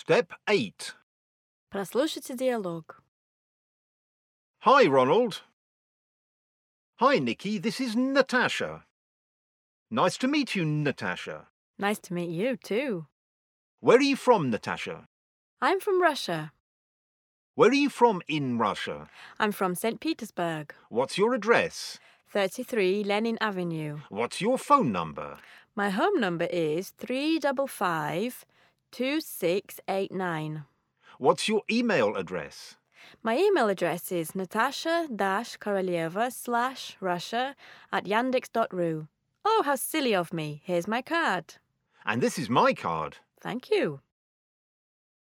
Step 8. Прослушайте диалог. Hi, Ronald. Hi, Nikki. This is Natasha. Nice to meet you, Natasha. Nice to meet you, too. Where are you from, Natasha? I'm from Russia. Where are you from in Russia? I'm from St. Petersburg, What's your address? 33 Lenin Avenue. What's your phone number? My home number is 355 2689. What's your email address? My email address is natasha-korolyeva slash russia at yandex.ru. Oh, how silly of me. Here's my card. And this is my card. Thank you.